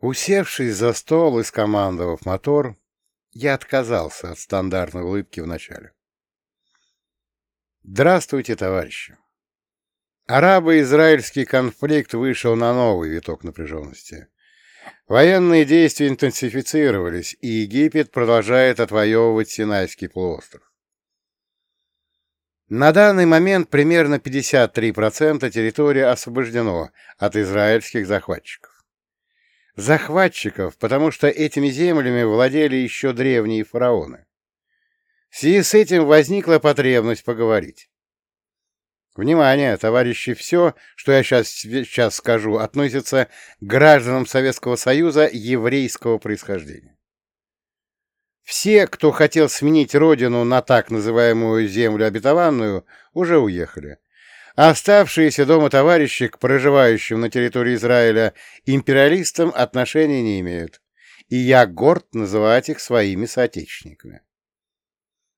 Усевшись за стол и скомандовав мотор, я отказался от стандартной улыбки в начале. Здравствуйте, товарищи! Арабо-израильский конфликт вышел на новый виток напряженности. Военные действия интенсифицировались, и Египет продолжает отвоевывать Синайский полуостров. На данный момент примерно 53% территории освобождено от израильских захватчиков. Захватчиков, потому что этими землями владели еще древние фараоны. В связи с этим возникла потребность поговорить. Внимание, товарищи, все, что я сейчас, сейчас скажу, относится к гражданам Советского Союза еврейского происхождения. Все, кто хотел сменить родину на так называемую землю обетованную, уже уехали. Оставшиеся дома товарищи к проживающим на территории Израиля империалистам отношения не имеют, и я горд называть их своими соотечественниками.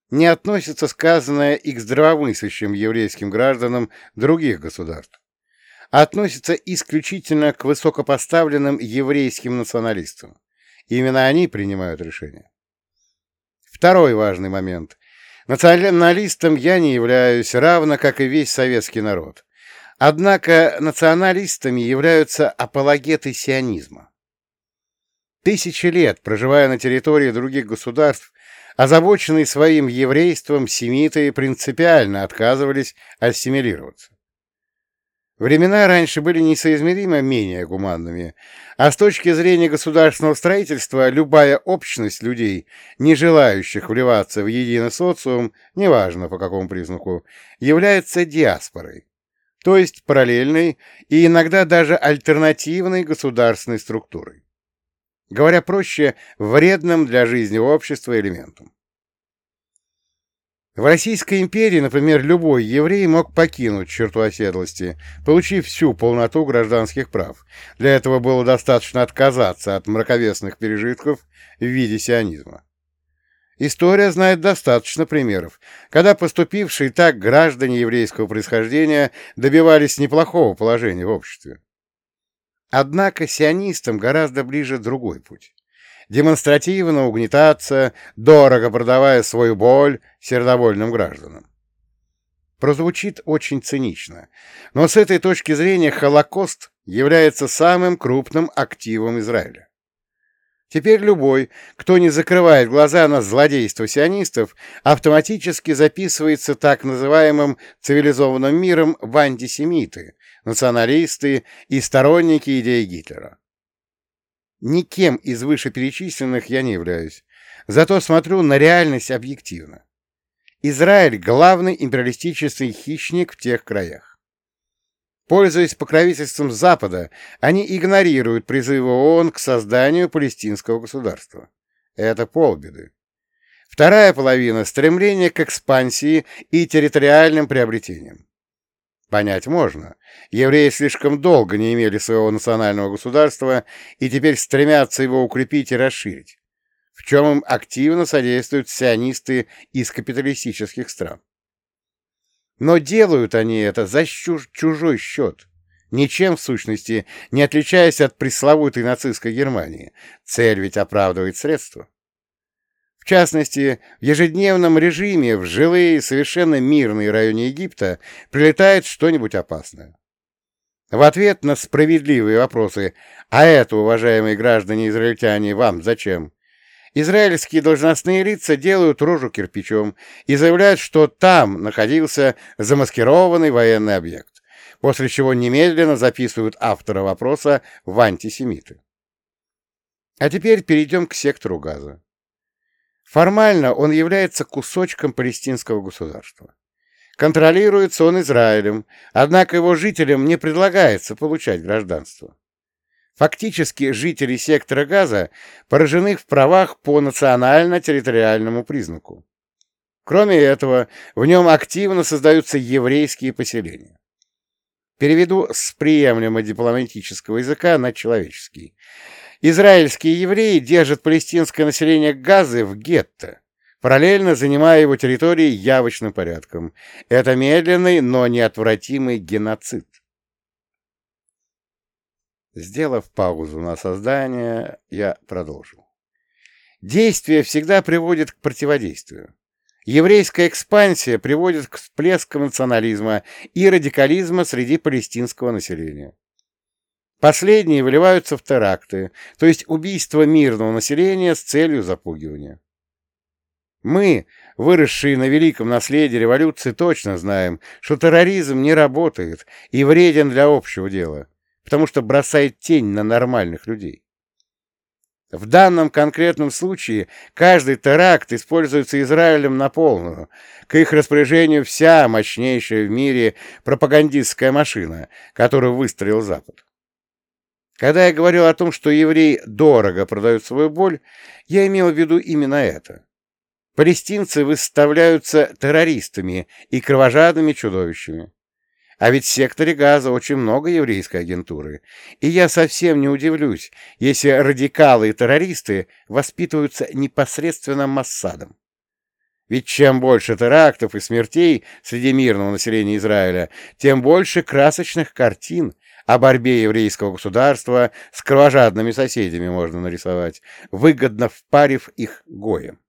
Не относится сказанное и к здравомыслящим еврейским гражданам других государств, относится исключительно к высокопоставленным еврейским националистам. Именно они принимают решения. Второй важный момент. Националистом я не являюсь, равно как и весь советский народ. Однако националистами являются апологеты сионизма. Тысячи лет, проживая на территории других государств, озабоченные своим еврейством, семиты принципиально отказывались ассимилироваться. Времена раньше были несоизмеримо менее гуманными, а с точки зрения государственного строительства любая общность людей, не желающих вливаться в единый социум, неважно по какому признаку, является диаспорой, то есть параллельной и иногда даже альтернативной государственной структурой. Говоря проще, вредным для жизни общества элементом. В Российской империи, например, любой еврей мог покинуть черту оседлости, получив всю полноту гражданских прав. Для этого было достаточно отказаться от мраковесных пережитков в виде сионизма. История знает достаточно примеров, когда поступившие так граждане еврейского происхождения добивались неплохого положения в обществе. Однако сионистам гораздо ближе другой путь демонстративно угнетаться, дорого продавая свою боль сердовольным гражданам. Прозвучит очень цинично, но с этой точки зрения Холокост является самым крупным активом Израиля. Теперь любой, кто не закрывает глаза на злодейство сионистов, автоматически записывается так называемым цивилизованным миром в антисемиты, националисты и сторонники идей Гитлера. Никем из вышеперечисленных я не являюсь, зато смотрю на реальность объективно. Израиль — главный империалистический хищник в тех краях. Пользуясь покровительством Запада, они игнорируют призывы ООН к созданию палестинского государства. Это полбеды. Вторая половина — стремление к экспансии и территориальным приобретениям. Понять можно. Евреи слишком долго не имели своего национального государства и теперь стремятся его укрепить и расширить, в чем им активно содействуют сионисты из капиталистических стран. Но делают они это за чужой счет, ничем, в сущности, не отличаясь от пресловутой нацистской Германии. Цель ведь оправдывает средства. В частности, в ежедневном режиме в жилые, совершенно мирные районы Египта прилетает что-нибудь опасное. В ответ на справедливые вопросы «А это, уважаемые граждане-израильтяне, вам зачем?» Израильские должностные лица делают рожу кирпичом и заявляют, что там находился замаскированный военный объект, после чего немедленно записывают автора вопроса в антисемиты. А теперь перейдем к сектору газа. Формально он является кусочком палестинского государства. Контролируется он Израилем, однако его жителям не предлагается получать гражданство. Фактически жители сектора Газа поражены в правах по национально-территориальному признаку. Кроме этого, в нем активно создаются еврейские поселения. Переведу с приемлемого дипломатического языка на человеческий. Израильские евреи держат палестинское население Газы в гетто, параллельно занимая его территории явочным порядком. Это медленный, но неотвратимый геноцид. Сделав паузу на создание, я продолжил. Действие всегда приводит к противодействию. Еврейская экспансия приводит к всплеску национализма и радикализма среди палестинского населения. Последние выливаются в теракты, то есть убийство мирного населения с целью запугивания. Мы, выросшие на великом наследии революции, точно знаем, что терроризм не работает и вреден для общего дела, потому что бросает тень на нормальных людей. В данном конкретном случае каждый теракт используется Израилем на полную. К их распоряжению вся мощнейшая в мире пропагандистская машина, которую выстроил Запад. Когда я говорил о том, что евреи дорого продают свою боль, я имел в виду именно это. Палестинцы выставляются террористами и кровожадными чудовищами. А ведь в секторе Газа очень много еврейской агентуры, и я совсем не удивлюсь, если радикалы и террористы воспитываются непосредственно Массадом. Ведь чем больше терактов и смертей среди мирного населения Израиля, тем больше красочных картин о борьбе еврейского государства с кровожадными соседями можно нарисовать, выгодно впарив их гоем.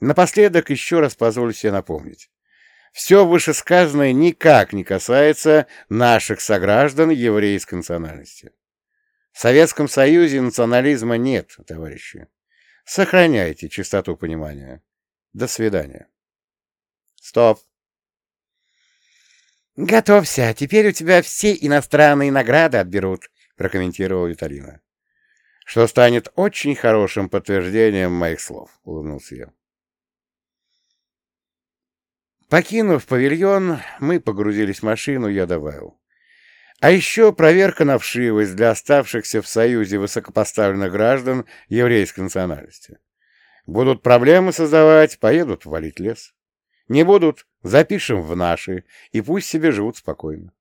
Напоследок еще раз позволю себе напомнить. Все вышесказанное никак не касается наших сограждан еврейской национальности. В Советском Союзе национализма нет, товарищи. Сохраняйте чистоту понимания. До свидания. Стоп. «Готовься, теперь у тебя все иностранные награды отберут», — прокомментировал Виталина. «Что станет очень хорошим подтверждением моих слов», — улыбнулся я. Покинув павильон, мы погрузились в машину, я добавил. А еще проверка на вшивость для оставшихся в Союзе высокопоставленных граждан еврейской национальности. Будут проблемы создавать, поедут валить лес. Не будут, запишем в наши, и пусть себе живут спокойно.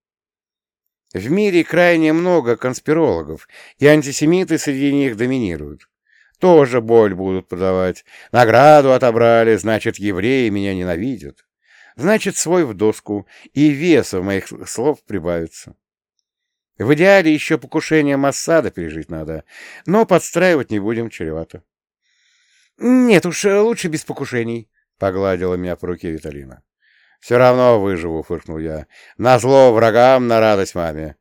В мире крайне много конспирологов, и антисемиты среди них доминируют. Тоже боль будут подавать. Награду отобрали, значит, евреи меня ненавидят. Значит, свой в доску, и веса моих слов прибавится. В идеале еще покушение Массада пережить надо, но подстраивать не будем, чревато. — Нет уж, лучше без покушений, — погладила меня по руке Виталина. — Все равно выживу, — фыркнул я. — Назло врагам, на радость маме.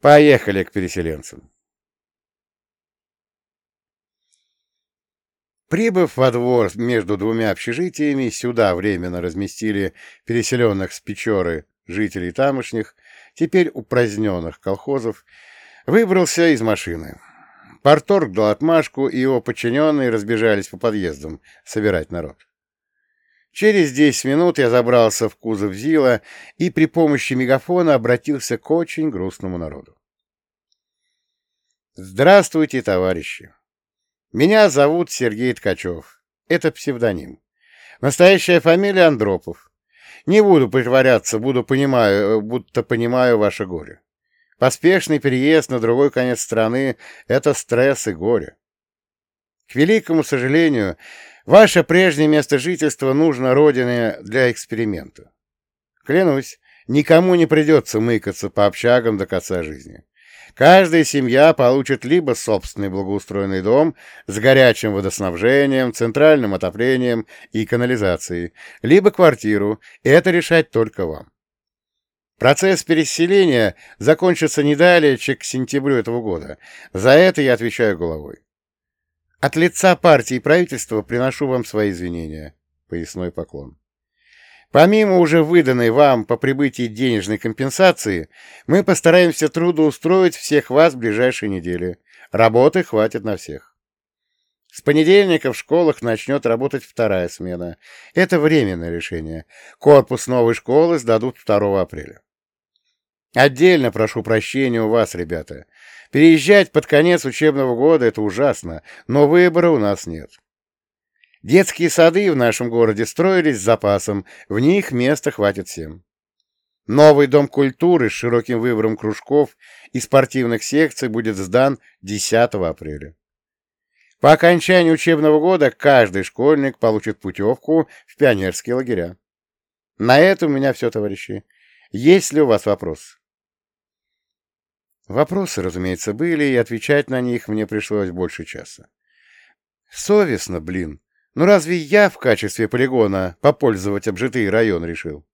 Поехали к переселенцам. Прибыв во двор между двумя общежитиями, сюда временно разместили переселенных с Печоры жителей тамошних, теперь упраздненных колхозов, выбрался из машины. Порторг дал отмашку, и его подчиненные разбежались по подъездам собирать народ. Через десять минут я забрался в кузов Зила и при помощи мегафона обратился к очень грустному народу. «Здравствуйте, товарищи! Меня зовут Сергей Ткачев. Это псевдоним. Настоящая фамилия Андропов. Не буду притворяться, буду понимаю, будто понимаю ваше горе. Поспешный переезд на другой конец страны — это стресс и горе. К великому сожалению, ваше прежнее место жительства нужно родине для эксперимента. Клянусь, никому не придется мыкаться по общагам до конца жизни. Каждая семья получит либо собственный благоустроенный дом с горячим водоснабжением, центральным отоплением и канализацией, либо квартиру, и это решать только вам. Процесс переселения закончится не далее, чем к сентябрю этого года. За это я отвечаю головой. От лица партии и правительства приношу вам свои извинения. Поясной поклон. Помимо уже выданной вам по прибытии денежной компенсации, мы постараемся трудоустроить всех вас в ближайшие недели. Работы хватит на всех. С понедельника в школах начнет работать вторая смена. Это временное решение. Корпус новой школы сдадут 2 апреля. Отдельно прошу прощения у вас, ребята. Переезжать под конец учебного года — это ужасно, но выбора у нас нет. Детские сады в нашем городе строились с запасом, в них места хватит всем. Новый дом культуры с широким выбором кружков и спортивных секций будет сдан 10 апреля. По окончании учебного года каждый школьник получит путевку в пионерские лагеря. На этом у меня все, товарищи. Есть ли у вас вопрос? Вопросы, разумеется, были, и отвечать на них мне пришлось больше часа. Совестно, блин. Ну разве я в качестве полигона попользовать обжитый район решил?